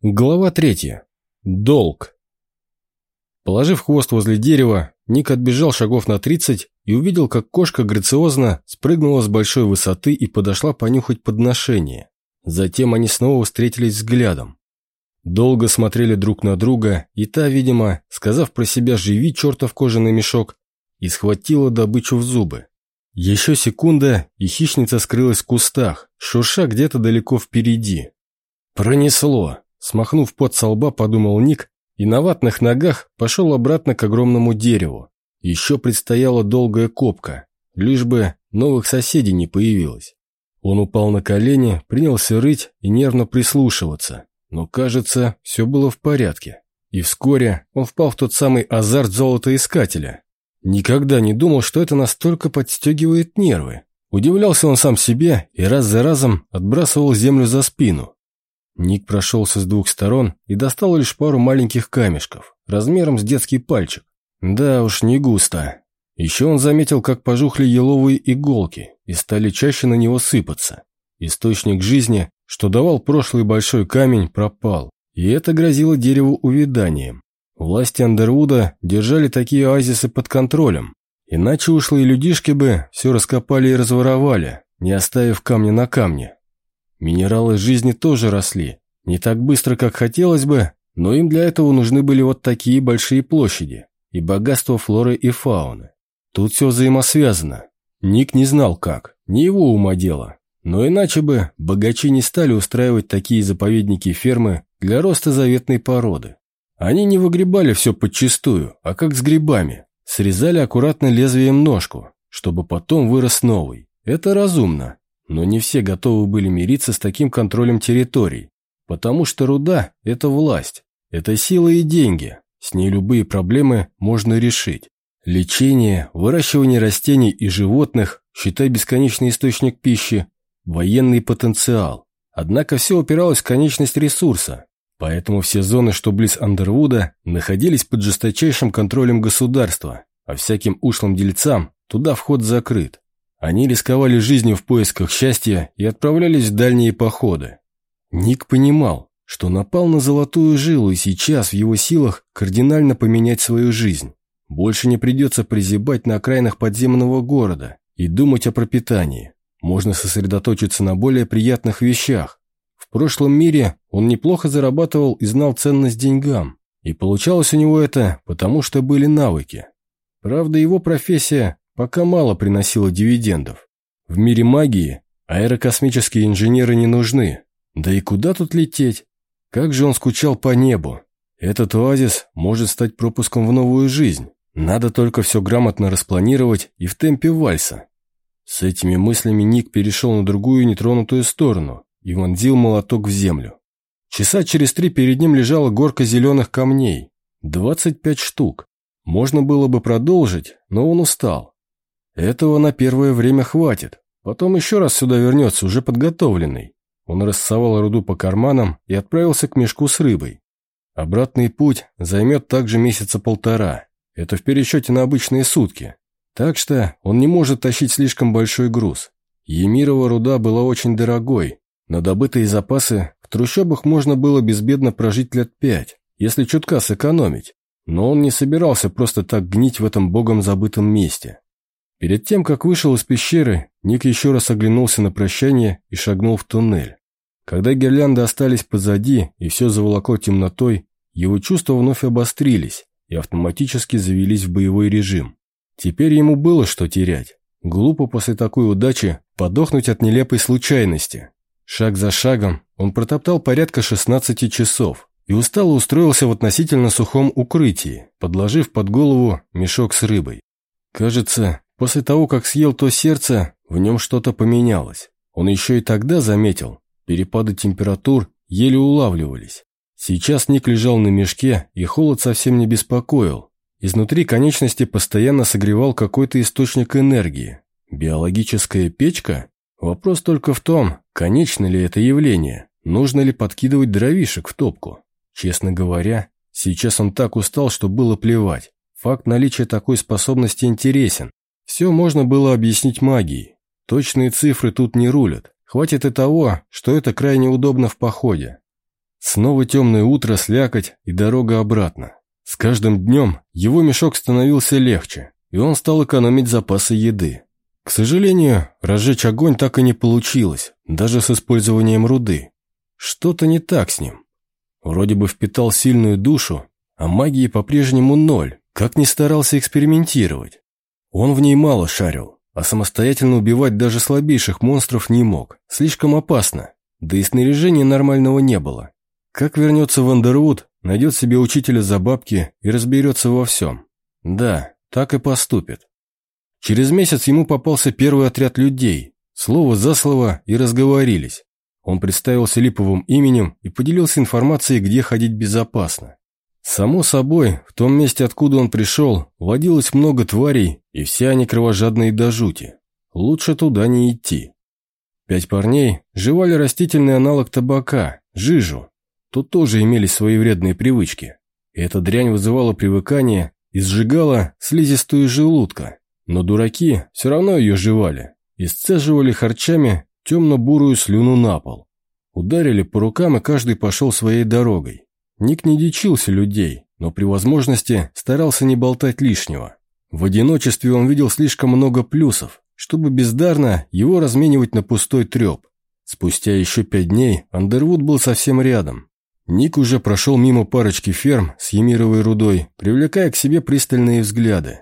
Глава третья. Долг. Положив хвост возле дерева, Ник отбежал шагов на тридцать и увидел, как кошка грациозно спрыгнула с большой высоты и подошла понюхать подношение. Затем они снова встретились взглядом. Долго смотрели друг на друга, и та, видимо, сказав про себя «живи, чертов кожаный мешок», и схватила добычу в зубы. Еще секунда, и хищница скрылась в кустах, шурша где-то далеко впереди. Пронесло. Смахнув пот со лба, подумал Ник, и на ватных ногах пошел обратно к огромному дереву. Еще предстояла долгая копка, лишь бы новых соседей не появилось. Он упал на колени, принялся рыть и нервно прислушиваться, но, кажется, все было в порядке. И вскоре он впал в тот самый азарт золотоискателя. Никогда не думал, что это настолько подстегивает нервы. Удивлялся он сам себе и раз за разом отбрасывал землю за спину. Ник прошелся с двух сторон и достал лишь пару маленьких камешков, размером с детский пальчик. Да уж, не густо. Еще он заметил, как пожухли еловые иголки и стали чаще на него сыпаться. Источник жизни, что давал прошлый большой камень, пропал, и это грозило дереву увяданием. Власти Андервуда держали такие оазисы под контролем, иначе ушлые людишки бы все раскопали и разворовали, не оставив камня на камне. Минералы жизни тоже росли. Не так быстро, как хотелось бы, но им для этого нужны были вот такие большие площади и богатство флоры и фауны. Тут все взаимосвязано. Ник не знал как, не его ума дело. Но иначе бы богачи не стали устраивать такие заповедники фермы для роста заветной породы. Они не выгребали все подчистую, а как с грибами. Срезали аккуратно лезвием ножку, чтобы потом вырос новый. Это разумно. Но не все готовы были мириться с таким контролем территорий, потому что руда – это власть, это сила и деньги, с ней любые проблемы можно решить. Лечение, выращивание растений и животных, считай бесконечный источник пищи, военный потенциал. Однако все упиралось в конечность ресурса, поэтому все зоны, что близ Андервуда, находились под жесточайшим контролем государства, а всяким ушлым дельцам туда вход закрыт. Они рисковали жизнью в поисках счастья и отправлялись в дальние походы. Ник понимал, что напал на золотую жилу и сейчас в его силах кардинально поменять свою жизнь. Больше не придется призябать на окраинах подземного города и думать о пропитании. Можно сосредоточиться на более приятных вещах. В прошлом мире он неплохо зарабатывал и знал ценность деньгам. И получалось у него это, потому что были навыки. Правда, его профессия пока мало приносило дивидендов. В мире магии аэрокосмические инженеры не нужны. Да и куда тут лететь? Как же он скучал по небу. Этот оазис может стать пропуском в новую жизнь. Надо только все грамотно распланировать и в темпе вальса. С этими мыслями Ник перешел на другую нетронутую сторону и вонзил молоток в землю. Часа через три перед ним лежала горка зеленых камней. 25 штук. Можно было бы продолжить, но он устал. Этого на первое время хватит. Потом еще раз сюда вернется, уже подготовленный. Он рассовал руду по карманам и отправился к мешку с рыбой. Обратный путь займет также месяца полтора. Это в пересчете на обычные сутки. Так что он не может тащить слишком большой груз. Емирова руда была очень дорогой. На добытые запасы в трущобах можно было безбедно прожить лет пять, если чутка сэкономить. Но он не собирался просто так гнить в этом богом забытом месте. Перед тем, как вышел из пещеры, Ник еще раз оглянулся на прощание и шагнул в туннель. Когда гирлянды остались позади и все заволокло темнотой, его чувства вновь обострились и автоматически завелись в боевой режим. Теперь ему было что терять. Глупо после такой удачи подохнуть от нелепой случайности. Шаг за шагом он протоптал порядка 16 часов и устало устроился в относительно сухом укрытии, подложив под голову мешок с рыбой. Кажется, После того, как съел то сердце, в нем что-то поменялось. Он еще и тогда заметил, перепады температур еле улавливались. Сейчас Ник лежал на мешке, и холод совсем не беспокоил. Изнутри конечности постоянно согревал какой-то источник энергии. Биологическая печка? Вопрос только в том, конечно ли это явление, нужно ли подкидывать дровишек в топку. Честно говоря, сейчас он так устал, что было плевать. Факт наличия такой способности интересен, все можно было объяснить магией. Точные цифры тут не рулят. Хватит и того, что это крайне удобно в походе. Снова темное утро, слякоть и дорога обратно. С каждым днем его мешок становился легче, и он стал экономить запасы еды. К сожалению, разжечь огонь так и не получилось, даже с использованием руды. Что-то не так с ним. Вроде бы впитал сильную душу, а магии по-прежнему ноль, как ни старался экспериментировать. Он в ней мало шарил, а самостоятельно убивать даже слабейших монстров не мог, слишком опасно, да и снаряжения нормального не было. Как вернется в Андервуд, найдет себе учителя за бабки и разберется во всем. Да, так и поступит. Через месяц ему попался первый отряд людей, слово за слово и разговорились. Он представился липовым именем и поделился информацией, где ходить безопасно. Само собой, в том месте, откуда он пришел, водилось много тварей, и все они кровожадные до жути. Лучше туда не идти. Пять парней жевали растительный аналог табака, жижу. Тут тоже имелись свои вредные привычки. И эта дрянь вызывала привыкание и сжигала слизистую желудка. Но дураки все равно ее жевали и сцеживали харчами темно-бурую слюну на пол. Ударили по рукам, и каждый пошел своей дорогой. Ник не дичился людей, но при возможности старался не болтать лишнего. В одиночестве он видел слишком много плюсов, чтобы бездарно его разменивать на пустой треп. Спустя еще пять дней Андервуд был совсем рядом. Ник уже прошел мимо парочки ферм с емировой рудой, привлекая к себе пристальные взгляды.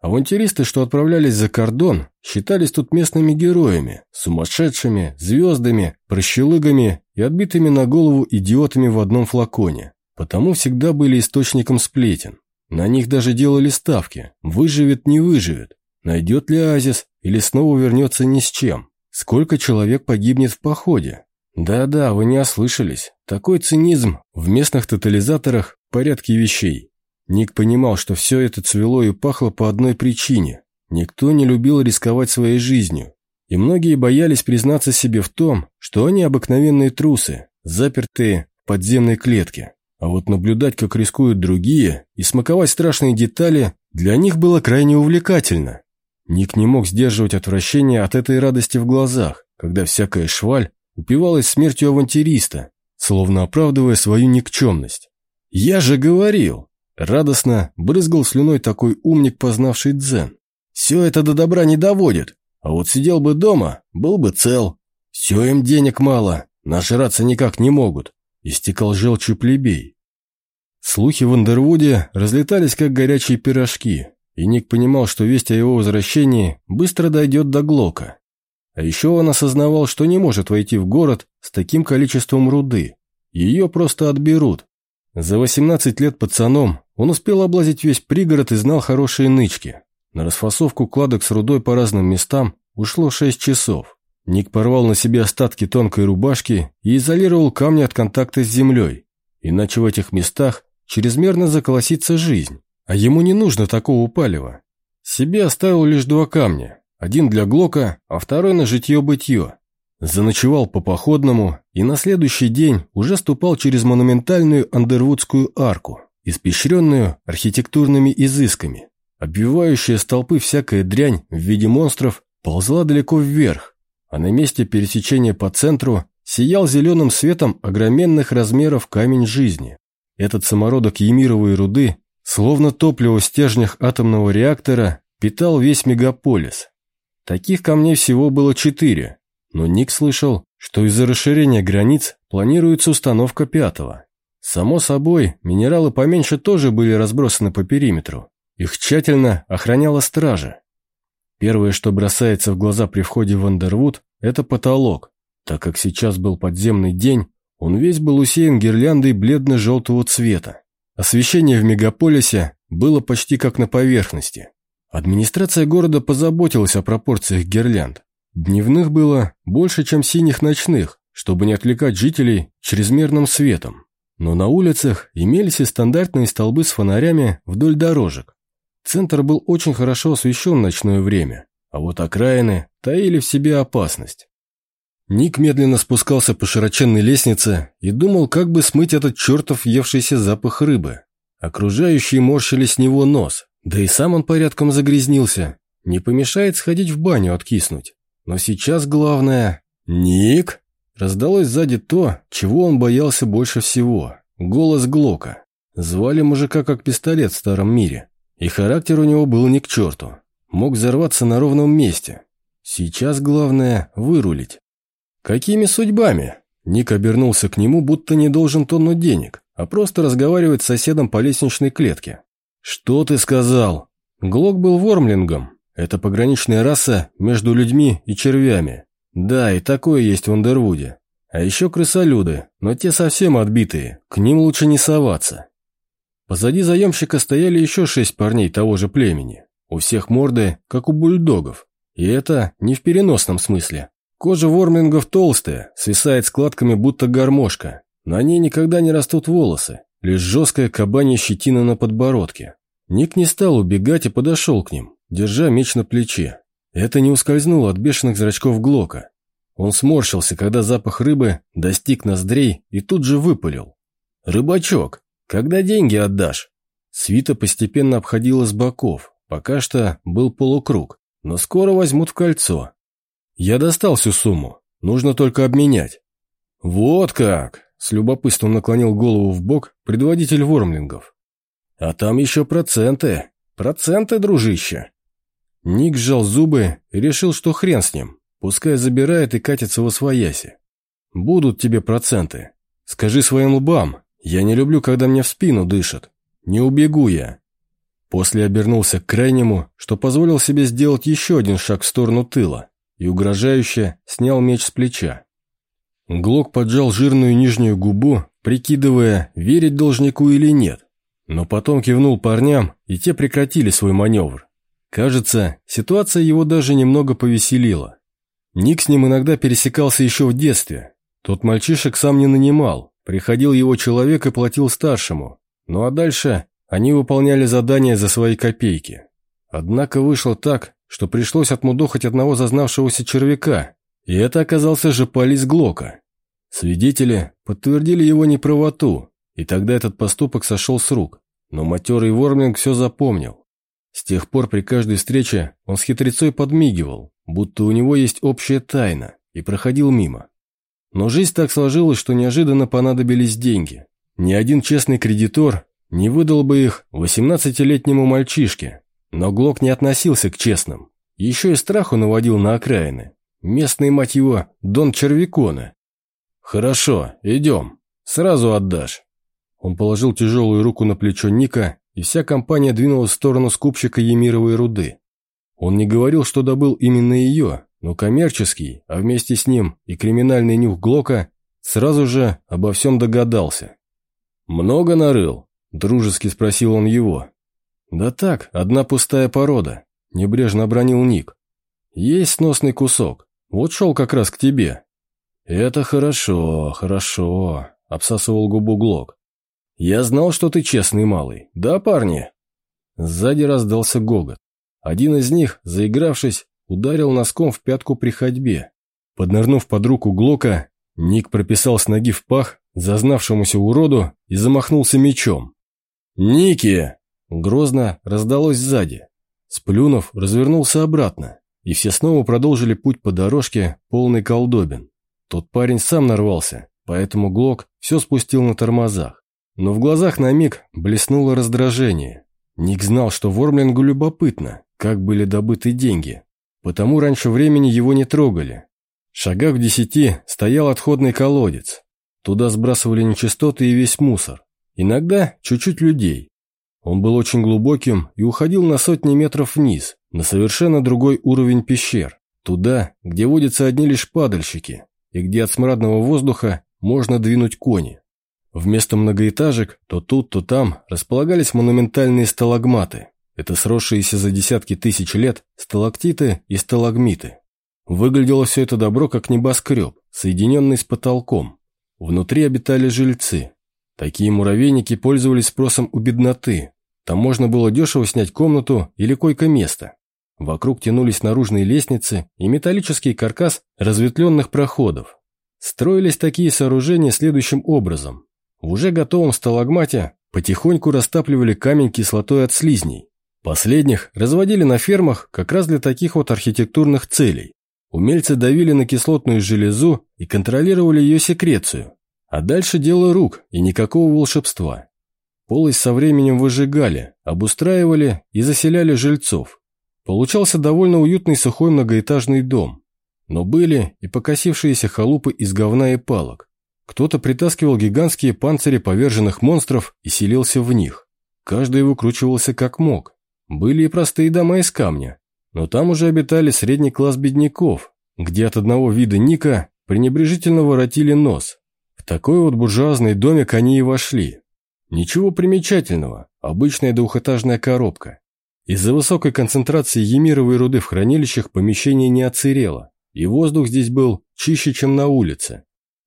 Авантюристы, что отправлялись за кордон, считались тут местными героями, сумасшедшими, звездами, прощелыгами и отбитыми на голову идиотами в одном флаконе. Потому всегда были источником сплетен. На них даже делали ставки. Выживет, не выживет. Найдет ли Азис или снова вернется ни с чем. Сколько человек погибнет в походе? Да-да, вы не ослышались. Такой цинизм в местных тотализаторах – порядке вещей. Ник понимал, что все это цвело и пахло по одной причине. Никто не любил рисковать своей жизнью. И многие боялись признаться себе в том, что они обыкновенные трусы, запертые в подземной клетке. А вот наблюдать, как рискуют другие, и смаковать страшные детали, для них было крайне увлекательно. Ник не мог сдерживать отвращение от этой радости в глазах, когда всякая шваль упивалась смертью авантюриста, словно оправдывая свою никчемность. «Я же говорил!» Радостно брызгал слюной такой умник, познавший дзен. «Все это до добра не доводит, а вот сидел бы дома, был бы цел. Все им денег мало, нажраться никак не могут», — истекал желчью плебей. Слухи в Андервуде разлетались, как горячие пирожки, и Ник понимал, что весть о его возвращении быстро дойдет до Глока. А еще он осознавал, что не может войти в город с таким количеством руды. Ее просто отберут, за 18 лет пацаном он успел облазить весь пригород и знал хорошие нычки. На расфасовку кладок с рудой по разным местам ушло 6 часов. Ник порвал на себе остатки тонкой рубашки и изолировал камни от контакта с землей. Иначе в этих местах чрезмерно заколосится жизнь. А ему не нужно такого палева. Себе оставил лишь два камня. Один для Глока, а второй на житье-бытье. Заночевал по походному и на следующий день уже ступал через монументальную Андервудскую арку, испещренную архитектурными изысками. Обвивающая столпы всякая дрянь в виде монстров ползла далеко вверх, а на месте пересечения по центру сиял зеленым светом огроменных размеров камень жизни. Этот самородок емировой руды, словно топливо в стержнях атомного реактора, питал весь мегаполис. Таких камней всего было четыре, но Ник слышал, что из-за расширения границ планируется установка пятого. Само собой, минералы поменьше тоже были разбросаны по периметру. Их тщательно охраняла стража. Первое, что бросается в глаза при входе в Андервуд, это потолок. Так как сейчас был подземный день, он весь был усеян гирляндой бледно-желтого цвета. Освещение в мегаполисе было почти как на поверхности. Администрация города позаботилась о пропорциях гирлянд. Дневных было больше, чем синих ночных, чтобы не отвлекать жителей чрезмерным светом. Но на улицах имелись и стандартные столбы с фонарями вдоль дорожек. Центр был очень хорошо освещен ночное время, а вот окраины таили в себе опасность. Ник медленно спускался по широченной лестнице и думал, как бы смыть этот чертов въевшийся запах рыбы. Окружающие морщили с него нос, да и сам он порядком загрязнился. Не помешает сходить в баню откиснуть. Но сейчас главное... «Ник!» раздалось сзади то, чего он боялся больше всего. Голос Глока. Звали мужика как пистолет в старом мире. И характер у него был не к черту. Мог взорваться на ровном месте. Сейчас главное – вырулить. «Какими судьбами?» Ник обернулся к нему, будто не должен тонну денег, а просто разговаривать с соседом по лестничной клетке. «Что ты сказал?» Глок был вормлингом. Это пограничная раса между людьми и червями. Да, и такое есть в Андервуде. А еще крысолюды, но те совсем отбитые, к ним лучше не соваться. Позади заемщика стояли еще шесть парней того же племени. У всех морды, как у бульдогов. И это не в переносном смысле. Кожа вормлингов толстая, свисает складками, будто гармошка. На ней никогда не растут волосы, лишь жесткая кабанья щетина на подбородке. Ник не стал убегать и подошел к ним, держа меч на плече. Это не ускользнуло от бешеных зрачков Глока. Он сморщился, когда запах рыбы достиг ноздрей и тут же выпалил. «Рыбачок, когда деньги отдашь?» Свита постепенно обходила с боков, пока что был полукруг, но скоро возьмут в кольцо. Я достал всю сумму, нужно только обменять. Вот как! С любопытством наклонил голову в бок предводитель вормлингов. А там еще проценты. Проценты, дружище. Ник сжал зубы и решил, что хрен с ним. Пускай забирает и катится во свояси. Будут тебе проценты. Скажи своим лбам, я не люблю, когда мне в спину дышат. Не убегу я. После обернулся к крайнему, что позволил себе сделать еще один шаг в сторону тыла и угрожающе снял меч с плеча. Глок поджал жирную нижнюю губу, прикидывая, верить должнику или нет, но потом кивнул парням, и те прекратили свой маневр. Кажется, ситуация его даже немного повеселила. Ник с ним иногда пересекался еще в детстве. Тот мальчишек сам не нанимал, приходил его человек и платил старшему. Ну а дальше они выполняли задания за свои копейки. Однако вышло так, что пришлось отмудохать одного зазнавшегося червяка, и это оказался же полис Глока. Свидетели подтвердили его неправоту, и тогда этот поступок сошел с рук, но матерый Вормлинг все запомнил. С тех пор при каждой встрече он с хитрецой подмигивал, будто у него есть общая тайна, и проходил мимо. Но жизнь так сложилась, что неожиданно понадобились деньги. Ни один честный кредитор не выдал бы их 18-летнему мальчишке, но Глок не относился к честным. Еще и страху наводил на окраины. Местный, мать его, Дон Червякона. «Хорошо, идем. Сразу отдашь». Он положил тяжелую руку на плечо Ника, и вся компания двинулась в сторону скупщика Емировой руды. Он не говорил, что добыл именно ее, но коммерческий, а вместе с ним и криминальный нюх Глока, сразу же обо всем догадался. «Много нарыл?» – дружески спросил он его. «Да так, одна пустая порода», — небрежно обронил Ник. «Есть сносный кусок. Вот шел как раз к тебе». «Это хорошо, хорошо», — обсасывал губу Глок. «Я знал, что ты честный малый. Да, парни?» Сзади раздался гогот. Один из них, заигравшись, ударил носком в пятку при ходьбе. Поднырнув под руку Глока, Ник прописал с ноги в пах зазнавшемуся уроду и замахнулся мечом. «Ники!» Грозно раздалось сзади. Сплюнув, развернулся обратно, и все снова продолжили путь по дорожке, полный колдобин. Тот парень сам нарвался, поэтому Глок все спустил на тормозах. Но в глазах на миг блеснуло раздражение. Ник знал, что Вормлингу любопытно, как были добыты деньги, потому раньше времени его не трогали. В шагах в десяти стоял отходный колодец. Туда сбрасывали нечистоты и весь мусор. Иногда чуть-чуть людей, он был очень глубоким и уходил на сотни метров вниз, на совершенно другой уровень пещер, туда, где водятся одни лишь падальщики, и где от смрадного воздуха можно двинуть кони. Вместо многоэтажек то тут, то там располагались монументальные сталагматы. Это сросшиеся за десятки тысяч лет сталактиты и сталагмиты. Выглядело все это добро как небоскреб, соединенный с потолком. Внутри обитали жильцы, Такие муравейники пользовались спросом у бедноты. Там можно было дешево снять комнату или койко-место. Вокруг тянулись наружные лестницы и металлический каркас разветвленных проходов. Строились такие сооружения следующим образом. В уже готовом сталагмате потихоньку растапливали камень кислотой от слизней. Последних разводили на фермах как раз для таких вот архитектурных целей. Умельцы давили на кислотную железу и контролировали ее секрецию. А дальше дело рук и никакого волшебства. Полость со временем выжигали, обустраивали и заселяли жильцов. Получался довольно уютный сухой многоэтажный дом. Но были и покосившиеся халупы из говна и палок. Кто-то притаскивал гигантские панцири поверженных монстров и селился в них. Каждый выкручивался как мог. Были и простые дома из камня. Но там уже обитали средний класс бедняков, где от одного вида ника пренебрежительно воротили нос. В такой вот буржуазный домик они и вошли. Ничего примечательного, обычная двухэтажная коробка. Из-за высокой концентрации емировой руды в хранилищах помещение не оцерело, и воздух здесь был чище, чем на улице.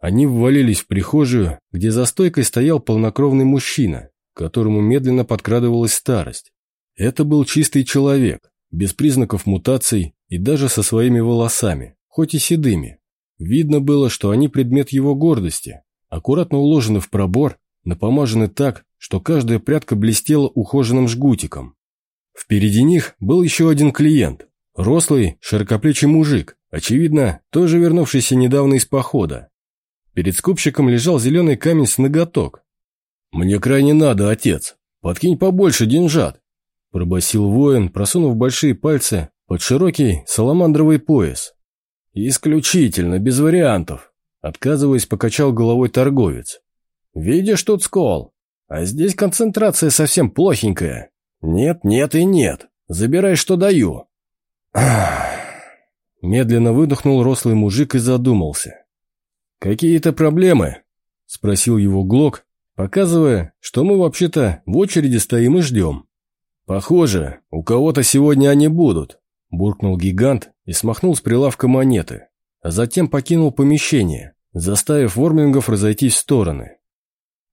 Они ввалились в прихожую, где за стойкой стоял полнокровный мужчина, которому медленно подкрадывалась старость. Это был чистый человек, без признаков мутаций и даже со своими волосами, хоть и седыми. Видно было, что они предмет его гордости, аккуратно уложены в пробор напомажены так, что каждая прядка блестела ухоженным жгутиком. Впереди них был еще один клиент, рослый, широкоплечий мужик, очевидно, тоже вернувшийся недавно из похода. Перед скупщиком лежал зеленый камень с ноготок. «Мне крайне надо, отец, подкинь побольше деньжат», пробасил воин, просунув большие пальцы под широкий саламандровый пояс. «Исключительно, без вариантов», отказываясь, покачал головой торговец. Видишь тут скол? А здесь концентрация совсем плохенькая. Нет, нет и нет. Забирай, что даю. Медленно выдохнул рослый мужик и задумался. «Какие-то проблемы?» – спросил его Глок, показывая, что мы вообще-то в очереди стоим и ждем. «Похоже, у кого-то сегодня они будут», – буркнул гигант и смахнул с прилавка монеты, а затем покинул помещение, заставив вормлингов разойтись в стороны.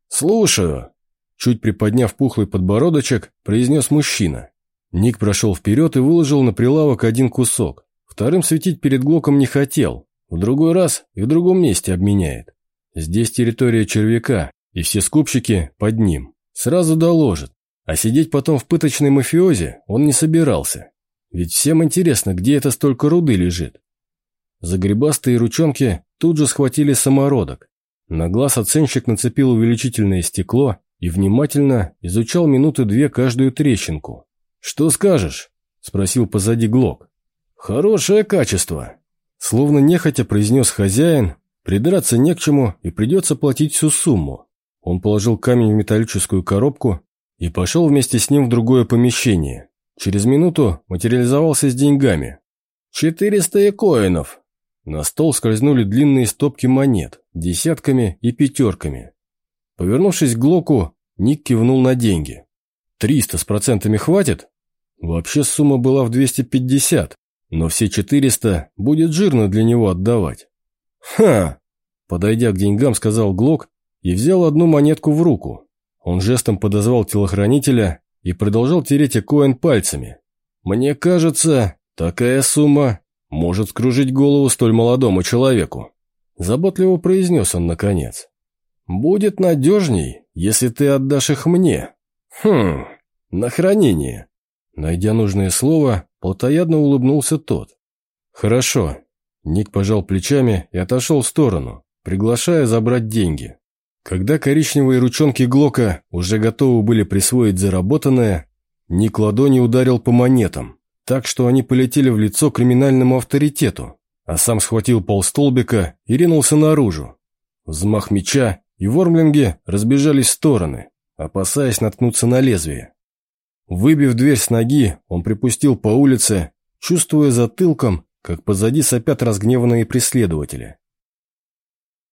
«Слушаю», – чуть приподняв пухлый подбородочек, произнес мужчина. Ник прошел вперед и выложил на прилавок один кусок. Вторым светить перед Глоком не хотел. В другой раз и в другом месте обменяет. Здесь территория червяка, и все скупщики под ним. Сразу доложит. А сидеть потом в пыточной мафиозе он не собирался. Ведь всем интересно, где это столько руды лежит. Загребастые ручонки тут же схватили самородок. На глаз оценщик нацепил увеличительное стекло и внимательно изучал минуты две каждую трещинку. «Что скажешь?» – спросил позади Глок. «Хорошее качество», – словно нехотя произнес хозяин, придраться не к чему и придется платить всю сумму. Он положил камень в металлическую коробку и пошел вместе с ним в другое помещение. Через минуту материализовался с деньгами. «Четыреста экоинов», на стол скользнули длинные стопки монет, десятками и пятерками. Повернувшись к Глоку, Ник кивнул на деньги. «Триста с процентами хватит?» Вообще сумма была в 250, но все 400 будет жирно для него отдавать. «Ха!» Подойдя к деньгам, сказал Глок и взял одну монетку в руку. Он жестом подозвал телохранителя и продолжал тереть Экоин пальцами. «Мне кажется, такая сумма может скружить голову столь молодому человеку», – заботливо произнес он наконец. «Будет надежней, если ты отдашь их мне. Хм, на хранение». Найдя нужное слово, плотоядно улыбнулся тот. «Хорошо». Ник пожал плечами и отошел в сторону, приглашая забрать деньги. Когда коричневые ручонки Глока уже готовы были присвоить заработанное, Ник ладони ударил по монетам так что они полетели в лицо криминальному авторитету, а сам схватил полстолбика и ринулся наружу. Взмах меча, и вормлинги разбежались в стороны, опасаясь наткнуться на лезвие. Выбив дверь с ноги, он припустил по улице, чувствуя затылком, как позади сопят разгневанные преследователи.